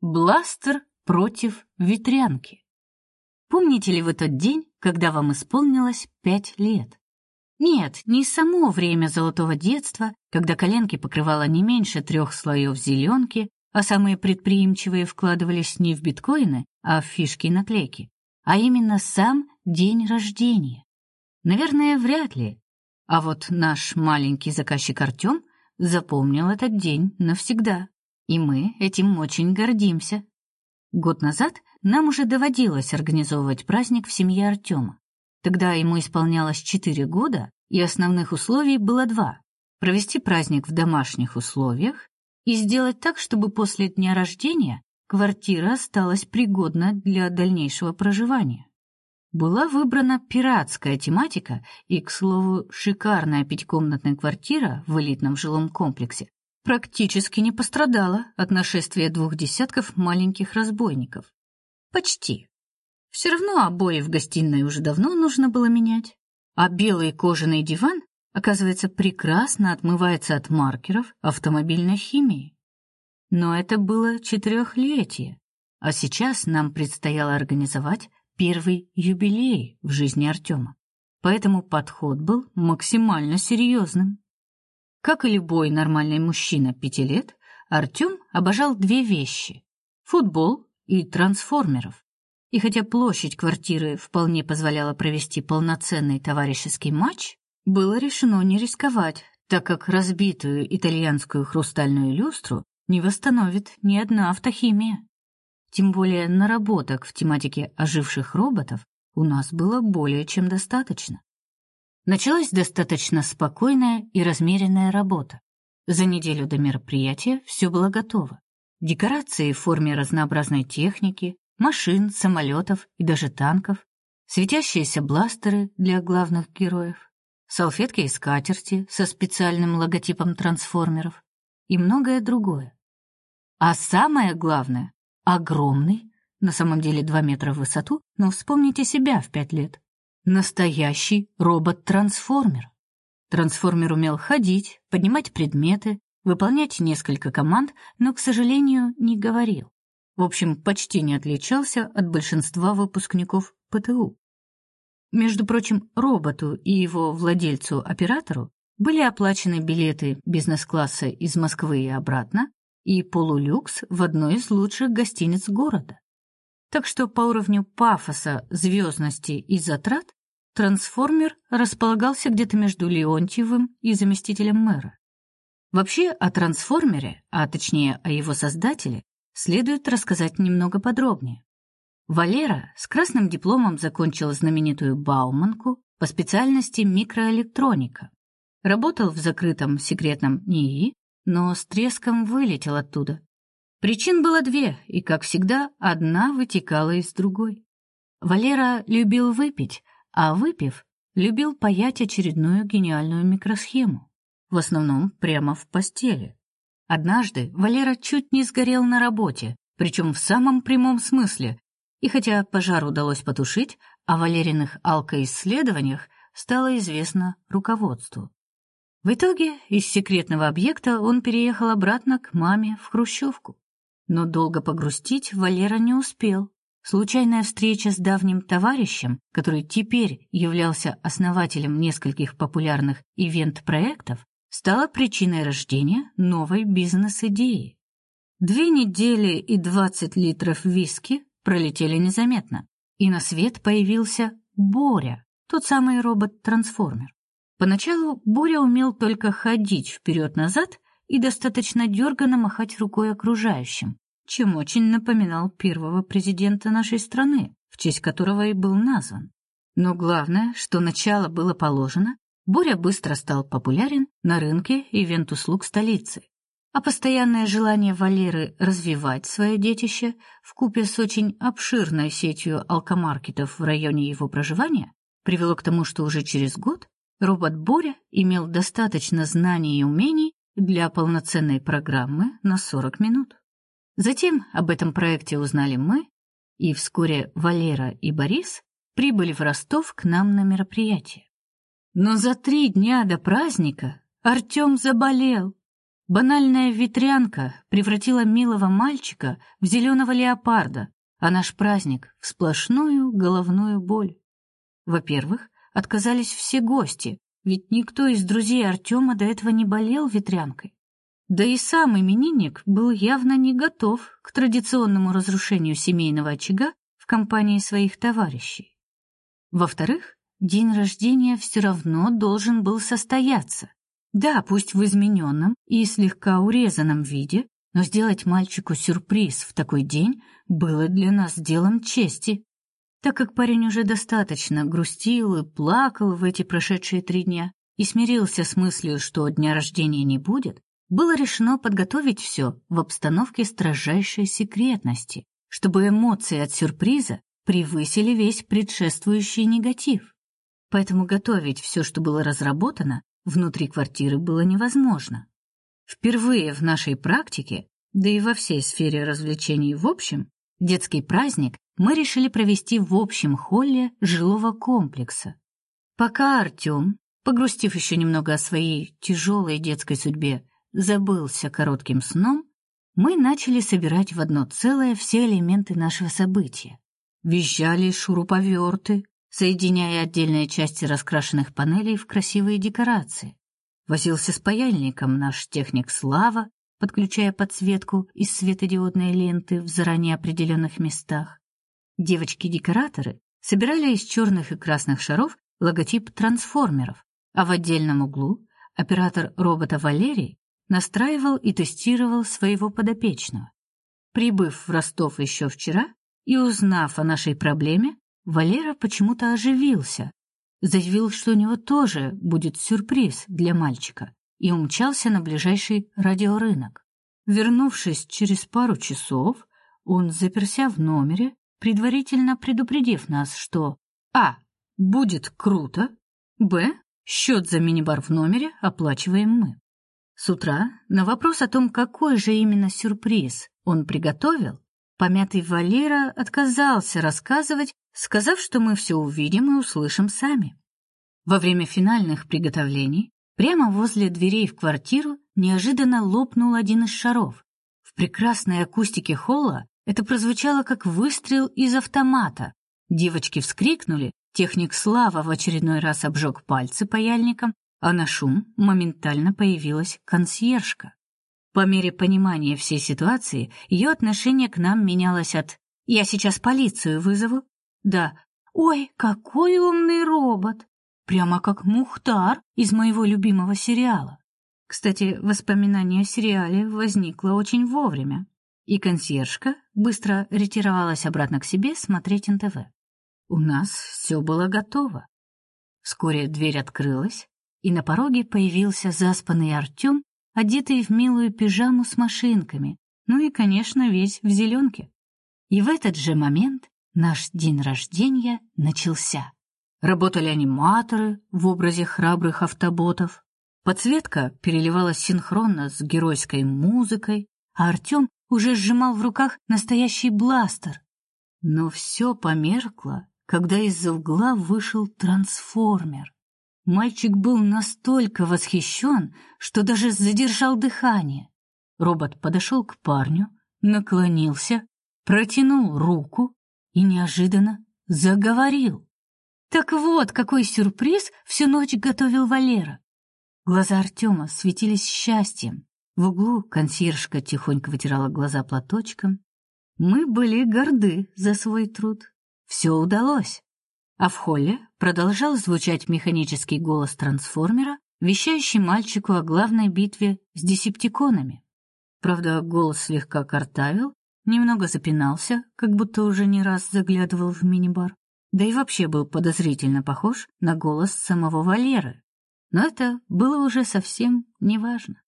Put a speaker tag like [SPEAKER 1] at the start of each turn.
[SPEAKER 1] Бластер против ветрянки. Помните ли вы тот день, когда вам исполнилось пять лет? Нет, не само время золотого детства, когда коленки покрывало не меньше трех слоев зеленки, а самые предприимчивые вкладывались не в биткоины, а в фишки и наклейки, а именно сам день рождения. Наверное, вряд ли. А вот наш маленький заказчик Артём запомнил этот день навсегда. И мы этим очень гордимся. Год назад нам уже доводилось организовывать праздник в семье Артема. Тогда ему исполнялось 4 года, и основных условий было два: провести праздник в домашних условиях и сделать так, чтобы после дня рождения квартира осталась пригодна для дальнейшего проживания. Была выбрана пиратская тематика, и, к слову, шикарная пятикомнатная квартира в элитном жилом комплексе практически не пострадала от нашествия двух десятков маленьких разбойников. Почти. Все равно обои в гостиной уже давно нужно было менять, а белый кожаный диван, оказывается, прекрасно отмывается от маркеров автомобильной химии. Но это было четырехлетие, а сейчас нам предстояло организовать первый юбилей в жизни Артема. Поэтому подход был максимально серьезным. Как и любой нормальный мужчина пяти лет, Артём обожал две вещи: футбол и трансформеров. И хотя площадь квартиры вполне позволяла провести полноценный товарищеский матч, было решено не рисковать, так как разбитую итальянскую хрустальную люстру не восстановит ни одна автохимия. Тем более наработок в тематике оживших роботов у нас было более чем достаточно. Началась достаточно спокойная и размеренная работа. За неделю до мероприятия все было готово. Декорации в форме разнообразной техники, машин, самолетов и даже танков, светящиеся бластеры для главных героев, салфетки и скатерти со специальным логотипом трансформеров и многое другое. А самое главное огромный, на самом деле 2 метра в высоту, но вспомните себя в пять лет Настоящий робот-трансформер. Трансформер умел ходить, поднимать предметы, выполнять несколько команд, но, к сожалению, не говорил. В общем, почти не отличался от большинства выпускников ПТУ. Между прочим, роботу и его владельцу-оператору были оплачены билеты бизнес-класса из Москвы и обратно и полулюкс в одной из лучших гостиниц города. Так что по уровню пафоса, звездности и затрат Трансформер располагался где-то между Леонтьевым и заместителем мэра. Вообще о трансформере, а точнее о его создателе, следует рассказать немного подробнее. Валера с красным дипломом закончил знаменитую Бауманку по специальности микроэлектроника. Работал в закрытом секретном НИИ, но с треском вылетел оттуда. Причин было две, и, как всегда, одна вытекала из другой. Валера любил выпить, а выпив, любил паять очередную гениальную микросхему, в основном прямо в постели. Однажды Валера чуть не сгорел на работе, причем в самом прямом смысле. И хотя пожар удалось потушить, о Валериных алкоисследованиях стало известно руководству. В итоге из секретного объекта он переехал обратно к маме в Хрущевку. Но долго погрустить Валера не успел. Случайная встреча с давним товарищем, который теперь являлся основателем нескольких популярных ивент-проектов, стала причиной рождения новой бизнес-идеи. Две недели и 20 литров виски пролетели незаметно, и на свет появился Боря, тот самый робот-трансформер. Поначалу Боря умел только ходить вперед-назад и достаточно дерганно махать рукой окружающим, чем очень напоминал первого президента нашей страны, в честь которого и был назван. Но главное, что начало было положено, Боря быстро стал популярен на рынке ивент-услуг столицы. А постоянное желание Валеры развивать свое детище в купе с очень обширной сетью алкомаркетов в районе его проживания привело к тому, что уже через год робот Боря имел достаточно знаний и умений для полноценной программы на 40 минут. Затем об этом проекте узнали мы, и вскоре Валера и Борис прибыли в Ростов к нам на мероприятие. Но за три дня до праздника Артем заболел. Банальная ветрянка превратила милого мальчика в зеленого леопарда, а наш праздник в сплошную головную боль. Во-первых, отказались все гости, ведь никто из друзей Артема до этого не болел ветрянкой. Да и сам именинник был явно не готов к традиционному разрушению семейного очага в компании своих товарищей. Во-вторых, день рождения все равно должен был состояться. Да, пусть в измененном и слегка урезанном виде, но сделать мальчику сюрприз в такой день было для нас делом чести. Так как парень уже достаточно грустил и плакал в эти прошедшие три дня и смирился с мыслью, что дня рождения не будет, было решено подготовить все в обстановке строжайшей секретности, чтобы эмоции от сюрприза превысили весь предшествующий негатив. Поэтому готовить все, что было разработано, внутри квартиры было невозможно. Впервые в нашей практике, да и во всей сфере развлечений в общем, детский праздник мы решили провести в общем холле жилого комплекса. Пока Артем, погрустив еще немного о своей тяжелой детской судьбе, забылся коротким сном, мы начали собирать в одно целое все элементы нашего события. Визжали шуруповерты, соединяя отдельные части раскрашенных панелей в красивые декорации. Возился с паяльником наш техник Слава, подключая подсветку из светодиодной ленты в заранее определенных местах. Девочки-декораторы собирали из черных и красных шаров логотип трансформеров, а в отдельном углу оператор робота Валерий настраивал и тестировал своего подопечного. Прибыв в Ростов еще вчера и узнав о нашей проблеме, Валера почему-то оживился, заявил, что у него тоже будет сюрприз для мальчика, и умчался на ближайший радиорынок. Вернувшись через пару часов, он заперся в номере, предварительно предупредив нас, что а. будет круто, б. счет за мини-бар в номере оплачиваем мы. С утра на вопрос о том, какой же именно сюрприз он приготовил, помятый Валера отказался рассказывать, сказав, что мы все увидим и услышим сами. Во время финальных приготовлений прямо возле дверей в квартиру неожиданно лопнул один из шаров. В прекрасной акустике холла это прозвучало как выстрел из автомата. Девочки вскрикнули, техник Слава в очередной раз обжег пальцы паяльником, а на шум моментально появилась консьержка. По мере понимания всей ситуации, ее отношение к нам менялось от «я сейчас полицию вызову» до «ой, какой умный робот», прямо как Мухтар из моего любимого сериала. Кстати, воспоминание о сериале возникло очень вовремя, и консьержка быстро ретировалась обратно к себе смотреть НТВ. У нас все было готово. Вскоре дверь открылась, и на пороге появился заспанный Артем, одетый в милую пижаму с машинками, ну и, конечно, весь в зеленке. И в этот же момент наш день рождения начался. Работали аниматоры в образе храбрых автоботов. Подсветка переливалась синхронно с геройской музыкой, а Артем уже сжимал в руках настоящий бластер. Но все померкло, когда из-за угла вышел трансформер. Мальчик был настолько восхищен, что даже задержал дыхание. Робот подошел к парню, наклонился, протянул руку и неожиданно заговорил. Так вот, какой сюрприз всю ночь готовил Валера. Глаза Артема светились счастьем. В углу консьержка тихонько вытирала глаза платочком. Мы были горды за свой труд. Все удалось. А в холле продолжал звучать механический голос трансформера, вещающий мальчику о главной битве с десептиконами. Правда, голос слегка картавил, немного запинался, как будто уже не раз заглядывал в мини-бар, да и вообще был подозрительно похож на голос самого Валеры. Но это было уже совсем неважно.